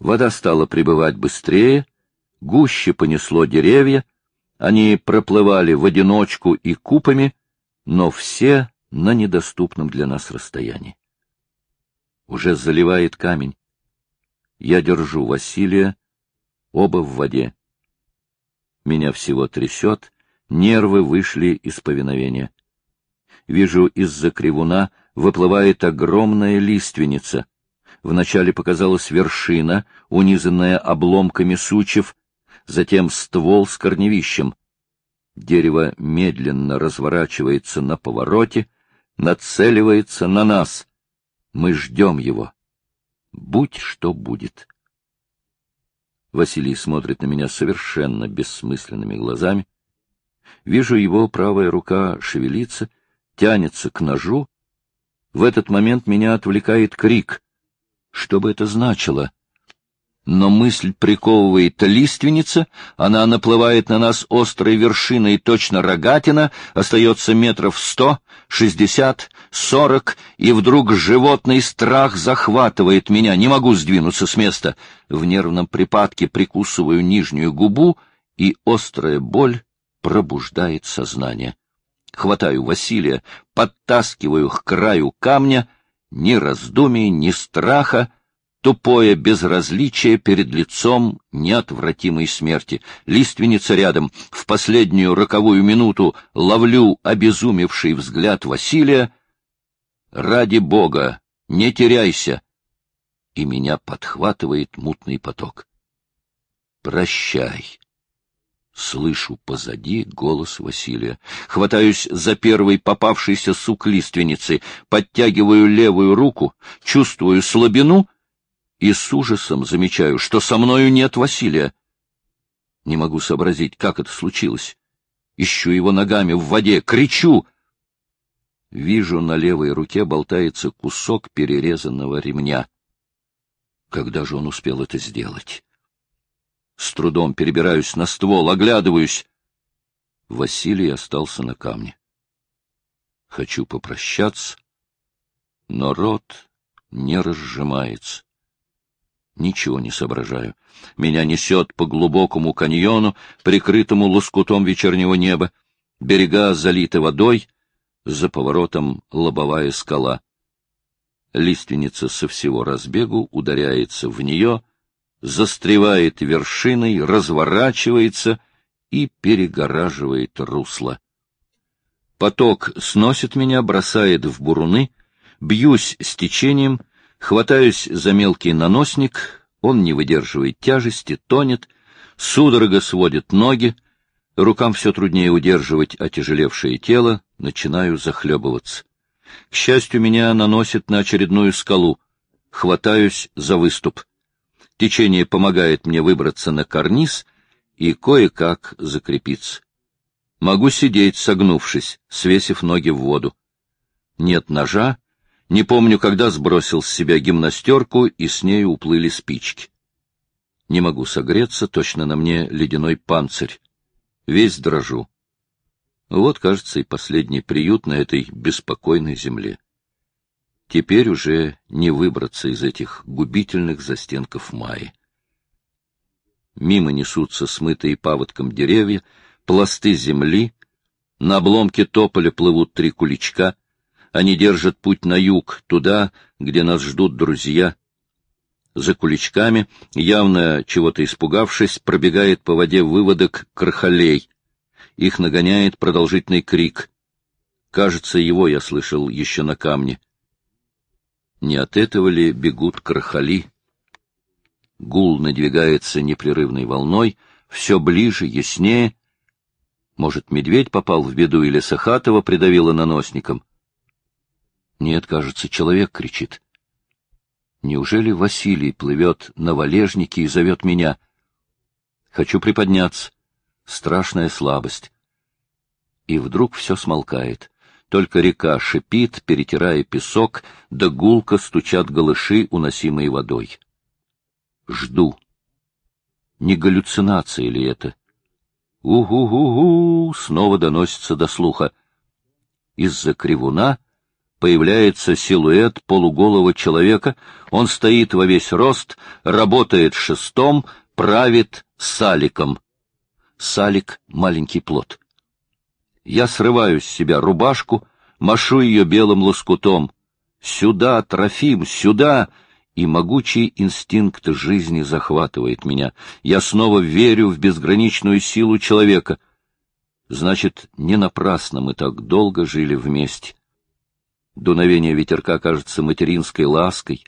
Вода стала прибывать быстрее, гуще понесло деревья, они проплывали в одиночку и купами, но все на недоступном для нас расстоянии. Уже заливает камень. Я держу Василия, оба в воде. Меня всего трясет, нервы вышли из повиновения. Вижу, из-за кривуна выплывает огромная лиственница. Вначале показалась вершина, унизанная обломками сучьев, затем ствол с корневищем. Дерево медленно разворачивается на повороте, нацеливается на нас. Мы ждем его. Будь что будет. Василий смотрит на меня совершенно бессмысленными глазами. Вижу, его правая рука шевелится, тянется к ножу. В этот момент меня отвлекает крик. Что бы это значило? Но мысль приковывает лиственница, она наплывает на нас острой вершиной точно рогатина, остается метров сто, шестьдесят, сорок, и вдруг животный страх захватывает меня, не могу сдвинуться с места. В нервном припадке прикусываю нижнюю губу, и острая боль пробуждает сознание. Хватаю Василия, подтаскиваю к краю камня, ни раздумий, ни страха, тупое безразличие перед лицом неотвратимой смерти. Лиственница рядом. В последнюю роковую минуту ловлю обезумевший взгляд Василия. «Ради Бога, не теряйся!» И меня подхватывает мутный поток. «Прощай!» Слышу позади голос Василия. Хватаюсь за первый попавшийся сук лиственницы, подтягиваю левую руку, чувствую слабину — и с ужасом замечаю, что со мною нет Василия. Не могу сообразить, как это случилось. Ищу его ногами в воде, кричу. Вижу, на левой руке болтается кусок перерезанного ремня. Когда же он успел это сделать? С трудом перебираюсь на ствол, оглядываюсь. Василий остался на камне. Хочу попрощаться, но рот не разжимается. Ничего не соображаю. Меня несет по глубокому каньону, прикрытому лоскутом вечернего неба. Берега залиты водой, за поворотом лобовая скала. Лиственница со всего разбегу ударяется в нее, застревает вершиной, разворачивается и перегораживает русло. Поток сносит меня, бросает в буруны, бьюсь с течением — Хватаюсь за мелкий наносник, он не выдерживает тяжести, тонет, судорога сводит ноги, рукам все труднее удерживать отяжелевшее тело, начинаю захлебываться. К счастью, меня наносит на очередную скалу. Хватаюсь за выступ. Течение помогает мне выбраться на карниз и кое-как закрепиться. Могу сидеть, согнувшись, свесив ноги в воду. Нет ножа, не помню, когда сбросил с себя гимнастерку, и с нею уплыли спички. Не могу согреться, точно на мне ледяной панцирь. Весь дрожу. Вот, кажется, и последний приют на этой беспокойной земле. Теперь уже не выбраться из этих губительных застенков мая. Мимо несутся смытые паводком деревья, пласты земли, на обломке тополя плывут три куличка, они держат путь на юг, туда, где нас ждут друзья. За куличками, явно чего-то испугавшись, пробегает по воде выводок крахолей. Их нагоняет продолжительный крик. Кажется, его я слышал еще на камне. Не от этого ли бегут крахоли? Гул надвигается непрерывной волной, все ближе, яснее. Может, медведь попал в беду или Сахатова придавило наносником? Нет, кажется, человек кричит. Неужели Василий плывет на валежнике и зовет меня? Хочу приподняться. Страшная слабость. И вдруг все смолкает. Только река шипит, перетирая песок, да гулко стучат голыши, уносимые водой. Жду. Не галлюцинация ли это? У-гу-гу-гу! Снова доносится до слуха. Из-за кривуна появляется силуэт полуголого человека. Он стоит во весь рост, работает шестом, правит саликом. Салик — маленький плод. Я срываю с себя рубашку, машу ее белым лоскутом. «Сюда, Трофим, сюда!» И могучий инстинкт жизни захватывает меня. Я снова верю в безграничную силу человека. Значит, не напрасно мы так долго жили вместе. Дуновение ветерка кажется материнской лаской.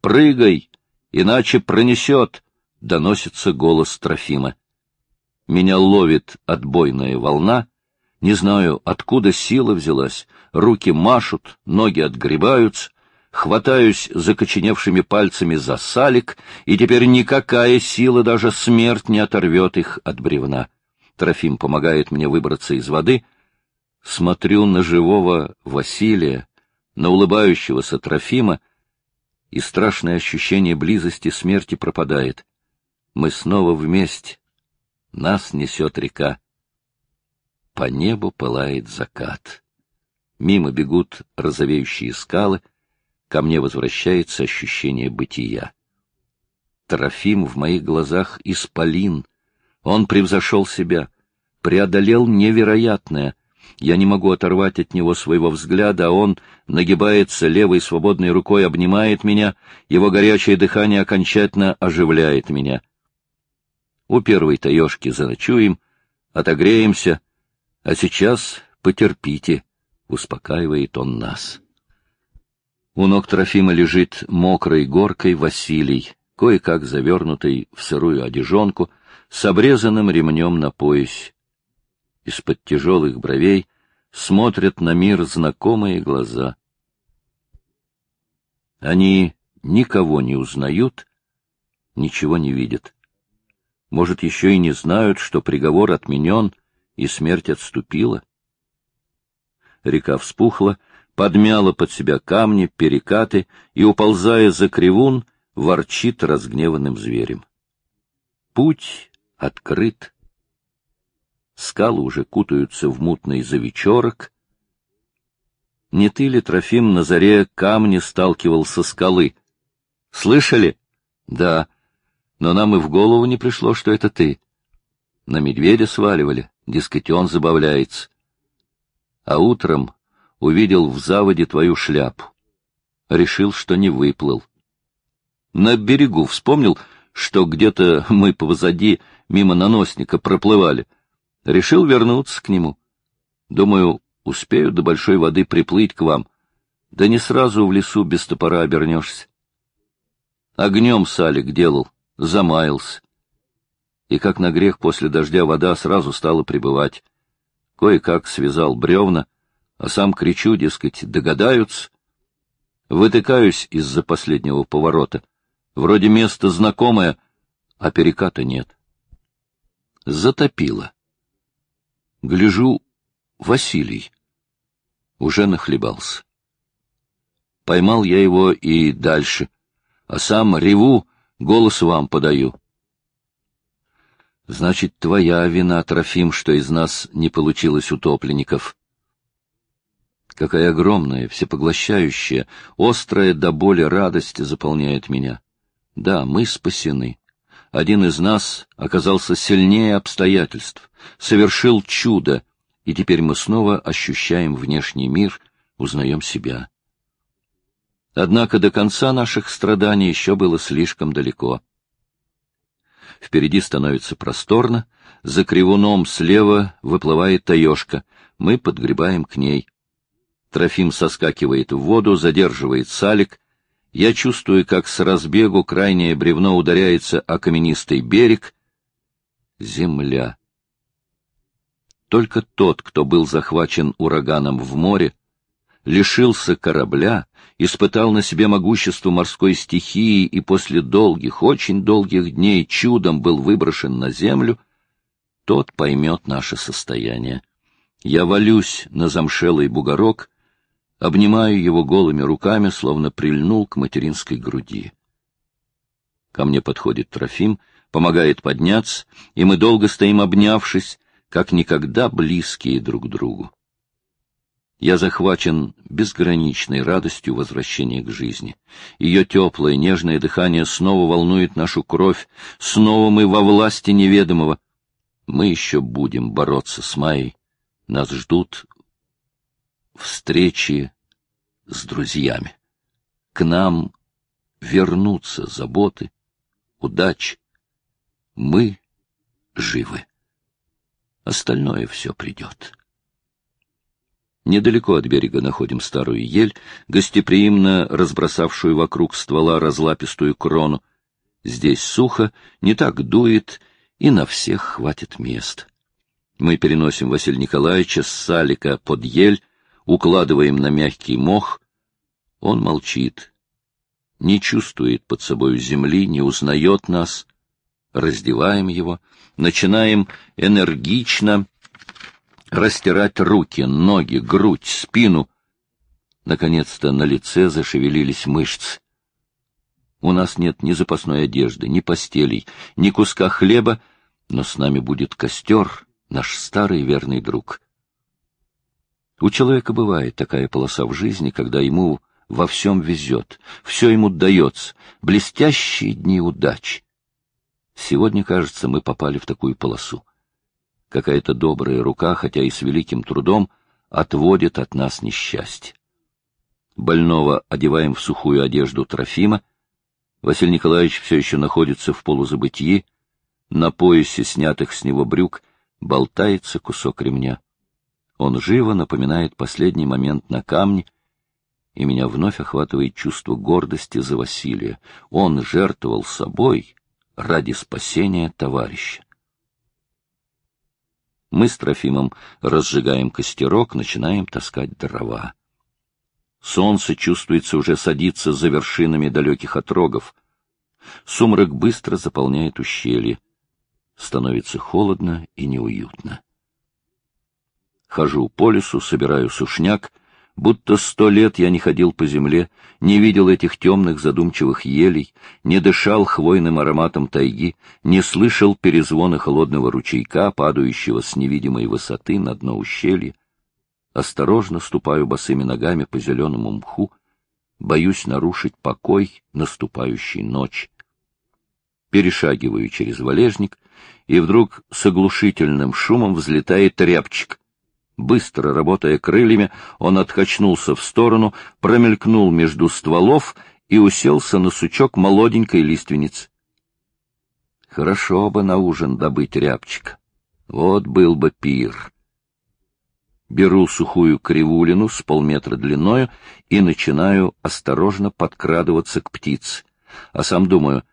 «Прыгай, иначе пронесет!» — доносится голос Трофима. Меня ловит отбойная волна. Не знаю, откуда сила взялась. Руки машут, ноги отгребаются. Хватаюсь закоченевшими пальцами за салик, и теперь никакая сила, даже смерть, не оторвет их от бревна. Трофим помогает мне выбраться из воды — смотрю на живого Василия, на улыбающегося Трофима, и страшное ощущение близости смерти пропадает. Мы снова вместе. Нас несет река. По небу пылает закат. Мимо бегут розовеющие скалы. Ко мне возвращается ощущение бытия. Трофим в моих глазах исполин. Он превзошел себя, преодолел невероятное, я не могу оторвать от него своего взгляда, а он нагибается левой свободной рукой, обнимает меня, его горячее дыхание окончательно оживляет меня. У первой таежки заночуем, отогреемся, а сейчас потерпите, — успокаивает он нас. У ног Трофима лежит мокрой горкой Василий, кое-как завернутый в сырую одежонку, с обрезанным ремнем на поясе из-под тяжелых бровей смотрят на мир знакомые глаза. Они никого не узнают, ничего не видят. Может, еще и не знают, что приговор отменен и смерть отступила. Река вспухла, подмяла под себя камни, перекаты и, уползая за кривун, ворчит разгневанным зверем. Путь открыт скалы уже кутаются в мутный завечерок. Не ты ли, Трофим, на заре камни сталкивал со скалы? Слышали? Да. Но нам и в голову не пришло, что это ты. На медведя сваливали, дескать, он забавляется. А утром увидел в заводе твою шляпу. Решил, что не выплыл. На берегу вспомнил, что где-то мы позади мимо наносника проплывали — Решил вернуться к нему. Думаю, успею до большой воды приплыть к вам. Да не сразу в лесу без топора обернешься. Огнем салик делал, замаялся. И как на грех после дождя вода сразу стала прибывать. Кое-как связал бревна, а сам кричу, дескать, догадаются. Вытыкаюсь из-за последнего поворота. Вроде место знакомое, а переката нет. Затопило. Гляжу, Василий. Уже нахлебался. Поймал я его и дальше, а сам реву, голос вам подаю. Значит, твоя вина, Трофим, что из нас не получилось утопленников. Какая огромная, всепоглощающая, острая до боли радость заполняет меня. Да, мы спасены один из нас оказался сильнее обстоятельств, совершил чудо, и теперь мы снова ощущаем внешний мир, узнаем себя. Однако до конца наших страданий еще было слишком далеко. Впереди становится просторно, за кривуном слева выплывает таежка, мы подгребаем к ней. Трофим соскакивает в воду, задерживает салик, я чувствую, как с разбегу крайнее бревно ударяется о каменистый берег. Земля. Только тот, кто был захвачен ураганом в море, лишился корабля, испытал на себе могущество морской стихии и после долгих, очень долгих дней чудом был выброшен на землю, тот поймет наше состояние. Я валюсь на замшелый бугорок, обнимаю его голыми руками, словно прильнул к материнской груди. Ко мне подходит Трофим, помогает подняться, и мы долго стоим обнявшись, как никогда близкие друг другу. Я захвачен безграничной радостью возвращения к жизни. Ее теплое, нежное дыхание снова волнует нашу кровь, снова мы во власти неведомого. Мы еще будем бороться с Майей. Нас ждут встречи с друзьями. К нам вернутся заботы, удачи. Мы живы. Остальное все придет. Недалеко от берега находим старую ель, гостеприимно разбросавшую вокруг ствола разлапистую крону. Здесь сухо, не так дует, и на всех хватит места. Мы переносим Василия Николаевича с салика под ель, укладываем на мягкий мох. Он молчит, не чувствует под собой земли, не узнает нас. Раздеваем его, начинаем энергично растирать руки, ноги, грудь, спину. Наконец-то на лице зашевелились мышцы. У нас нет ни запасной одежды, ни постелей, ни куска хлеба, но с нами будет костер, наш старый верный друг. У человека бывает такая полоса в жизни, когда ему во всем везет, все ему дается, блестящие дни удачи. Сегодня, кажется, мы попали в такую полосу. Какая-то добрая рука, хотя и с великим трудом, отводит от нас несчастье. Больного одеваем в сухую одежду Трофима. Василий Николаевич все еще находится в полузабытии. На поясе снятых с него брюк болтается кусок ремня. Он живо напоминает последний момент на камне, и меня вновь охватывает чувство гордости за Василия. Он жертвовал собой ради спасения товарища. Мы с Трофимом разжигаем костерок, начинаем таскать дрова. Солнце, чувствуется, уже садится за вершинами далеких отрогов. Сумрак быстро заполняет ущелье. Становится холодно и неуютно. Хожу по лесу, собираю сушняк — Будто сто лет я не ходил по земле, не видел этих темных задумчивых елей, не дышал хвойным ароматом тайги, не слышал перезвона холодного ручейка, падающего с невидимой высоты на дно ущелья. Осторожно ступаю босыми ногами по зеленому мху, боюсь нарушить покой наступающей ночи. Перешагиваю через валежник, и вдруг с оглушительным шумом взлетает рябчик — Быстро работая крыльями, он откачнулся в сторону, промелькнул между стволов и уселся на сучок молоденькой лиственницы. Хорошо бы на ужин добыть рябчика. Вот был бы пир. Беру сухую кривулину с полметра длиною и начинаю осторожно подкрадываться к птице. А сам думаю,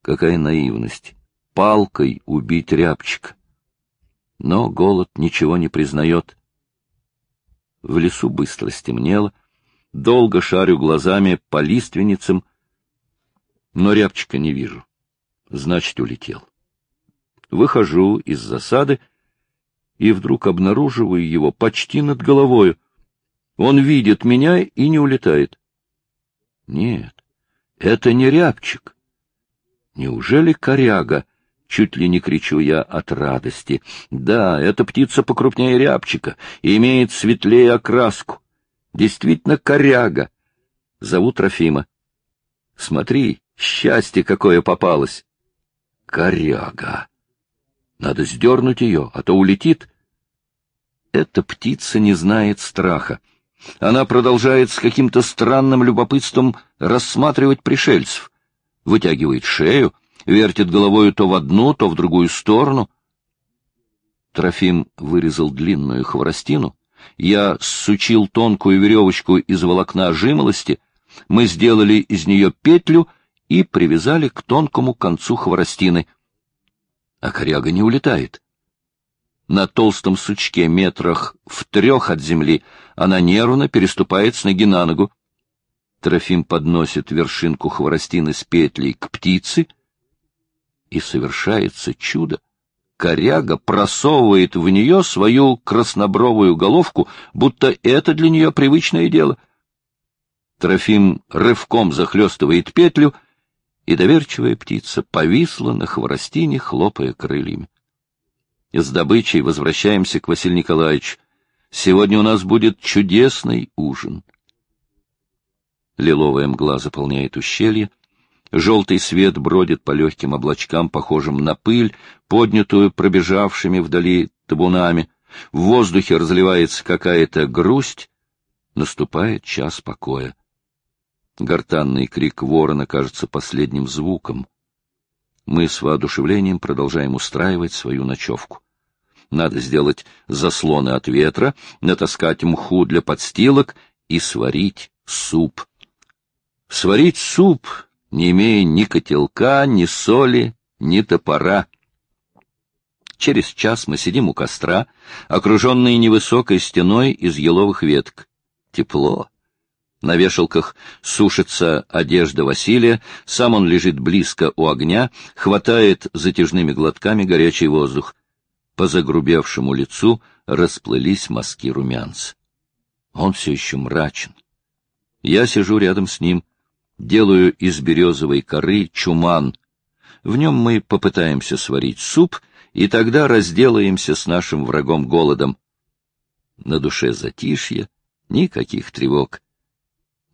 какая наивность, палкой убить рябчика. Но голод ничего не признает. В лесу быстро стемнело, долго шарю глазами по лиственницам, но рябчика не вижу. Значит, улетел. Выхожу из засады и вдруг обнаруживаю его почти над головою. Он видит меня и не улетает. Нет, это не рябчик. Неужели коряга Чуть ли не кричу я от радости. Да, эта птица покрупнее рябчика и имеет светлее окраску. Действительно коряга. Зовут Трофима. Смотри, счастье какое попалось. Коряга. Надо сдернуть ее, а то улетит. Эта птица не знает страха. Она продолжает с каким-то странным любопытством рассматривать пришельцев. Вытягивает шею, вертит головою то в одну, то в другую сторону. Трофим вырезал длинную хворостину. Я сучил тонкую веревочку из волокна жимолости. Мы сделали из нее петлю и привязали к тонкому концу хворостины. А коряга не улетает. На толстом сучке метрах в трех от земли она нервно переступает с ноги на ногу. Трофим подносит вершинку хворостины с петлей к птице — и совершается чудо. Коряга просовывает в нее свою краснобровую головку, будто это для нее привычное дело. Трофим рывком захлестывает петлю, и доверчивая птица повисла на хворостине, хлопая крыльями. С добычей возвращаемся к Василию Николаевичу. Сегодня у нас будет чудесный ужин. Лиловая мгла заполняет ущелье, желтый свет бродит по легким облачкам, похожим на пыль, поднятую пробежавшими вдали табунами. В воздухе разливается какая-то грусть, наступает час покоя. Гортанный крик ворона кажется последним звуком. Мы с воодушевлением продолжаем устраивать свою ночевку. Надо сделать заслоны от ветра, натаскать мху для подстилок и сварить суп. Сварить суп, не имея ни котелка, ни соли, ни топора. Через час мы сидим у костра, окруженные невысокой стеной из еловых веток. Тепло. На вешалках сушится одежда Василия, сам он лежит близко у огня, хватает затяжными глотками горячий воздух. По загрубевшему лицу расплылись мазки румянца. Он все еще мрачен. Я сижу рядом с ним, делаю из березовой коры чуман. В нем мы попытаемся сварить суп, и тогда разделаемся с нашим врагом голодом. На душе затишье, никаких тревог.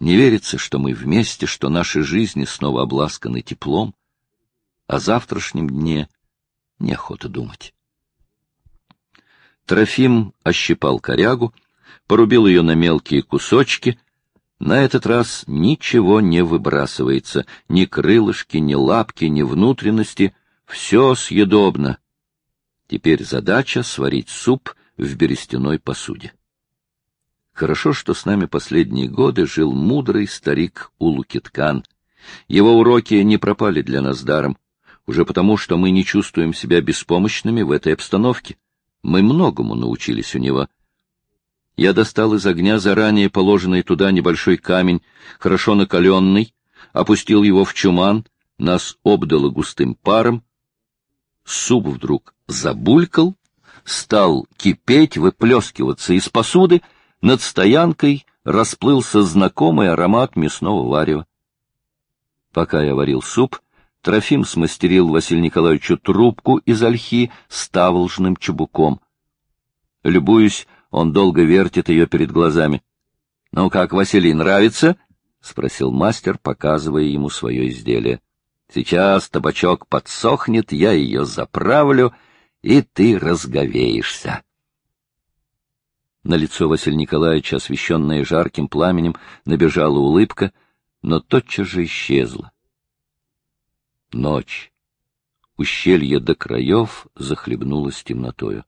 Не верится, что мы вместе, что наши жизни снова обласканы теплом. О завтрашнем дне неохота думать. Трофим ощипал корягу, порубил ее на мелкие кусочки. На этот раз ничего не выбрасывается, ни крылышки, ни лапки, ни внутренности. Все съедобно. Теперь задача — сварить суп в берестяной посуде. Хорошо, что с нами последние годы жил мудрый старик Улукиткан. Его уроки не пропали для нас даром, уже потому, что мы не чувствуем себя беспомощными в этой обстановке. Мы многому научились у него. Я достал из огня заранее положенный туда небольшой камень, хорошо накаленный, опустил его в чуман, нас обдало густым паром. Суп вдруг забулькал, стал кипеть, выплескиваться из посуды, над стоянкой расплылся знакомый аромат мясного варева. Пока я варил суп, Трофим смастерил Василию Николаевичу трубку из ольхи с таволжным чубуком. Любуюсь, он долго вертит ее перед глазами. — Ну как, Василий, нравится? — спросил мастер, показывая ему свое изделие. — Сейчас табачок подсохнет, я ее заправлю, и ты разговеешься. На лицо Василия Николаевича, освещенное жарким пламенем, набежала улыбка, но тотчас же исчезла. Ночь. Ущелье до краев захлебнулось темнотою.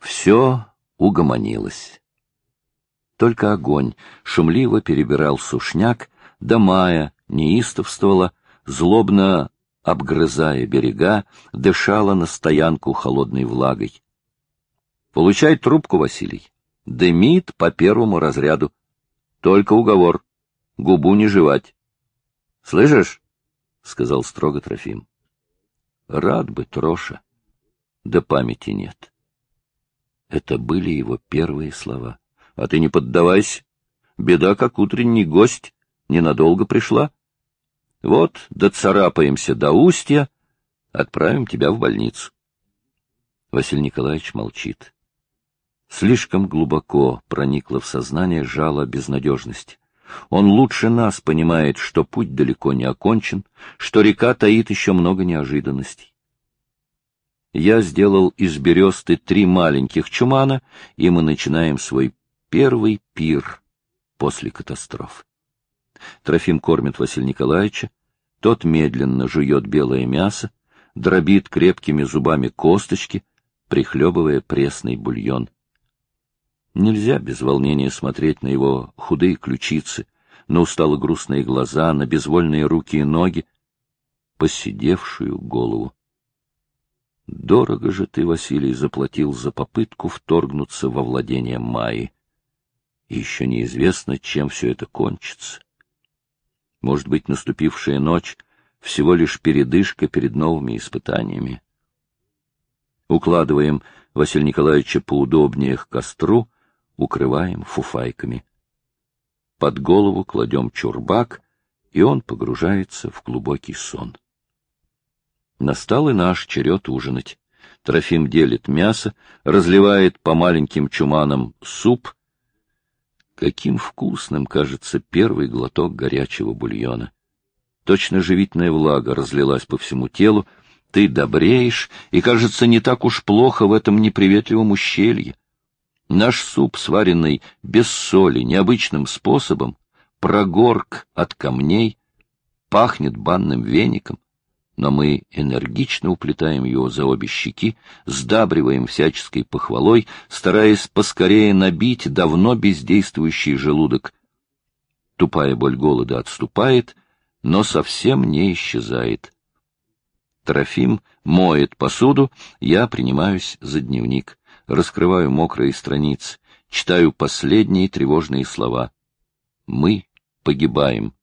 Все угомонилось. Только огонь шумливо перебирал сушняк, да мая неистовствовала, злобно обгрызая берега, дышала на стоянку холодной влагой. Получай трубку, Василий. Дымит по первому разряду. Только уговор. Губу не жевать. Слышишь? — сказал строго Трофим. — Рад бы, Троша. Да памяти нет. Это были его первые слова. — А ты не поддавайся. Беда, как утренний гость, ненадолго пришла. Вот, доцарапаемся до устья, отправим тебя в больницу. Василий Николаевич молчит. Слишком глубоко проникло в сознание жало безнадежности. Он лучше нас понимает, что путь далеко не окончен, что река таит еще много неожиданностей. Я сделал из бересты три маленьких чумана, и мы начинаем свой первый пир после катастроф. Трофим кормит Василия Николаевича, тот медленно жует белое мясо, дробит крепкими зубами косточки, прихлебывая пресный бульон. Нельзя без волнения смотреть на его худые ключицы, на устало грустные глаза, на безвольные руки и ноги, посидевшую голову. Дорого же ты, Василий, заплатил за попытку вторгнуться во владение Майи. Еще неизвестно, чем все это кончится. Может быть, наступившая ночь — всего лишь передышка перед новыми испытаниями. Укладываем Василия Николаевича поудобнее к костру — укрываем фуфайками. Под голову кладем чурбак, и он погружается в глубокий сон. Настал и наш черед ужинать. Трофим делит мясо, разливает по маленьким чуманам суп. Каким вкусным кажется первый глоток горячего бульона. Точно живительная влага разлилась по всему телу, ты добреешь, и, кажется, не так уж плохо в этом неприветливом ущелье. Наш суп, сваренный без соли, необычным способом, прогорк от камней, пахнет банным веником, но мы энергично уплетаем его за обе щеки, сдабриваем всяческой похвалой, стараясь поскорее набить давно бездействующий желудок. Тупая боль голода отступает, но совсем не исчезает. Трофим моет посуду, я принимаюсь за дневник, раскрываю мокрые страницы, читаю последние тревожные слова. Мы погибаем.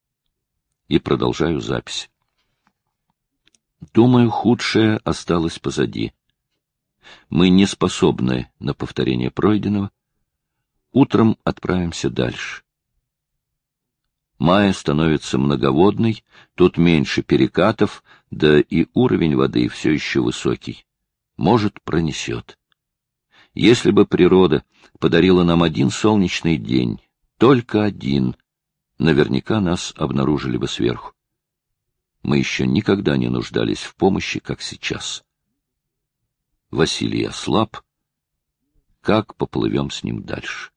И продолжаю запись. Думаю, худшее осталось позади. Мы не способны на повторение пройденного. Утром отправимся дальше. Мая становится многоводной, тут меньше перекатов, да и уровень воды все еще высокий. Может, пронесет. Если бы природа подарила нам один солнечный день, только один, наверняка нас обнаружили бы сверху. Мы еще никогда не нуждались в помощи, как сейчас. Василий ослаб. Как поплывем с ним дальше?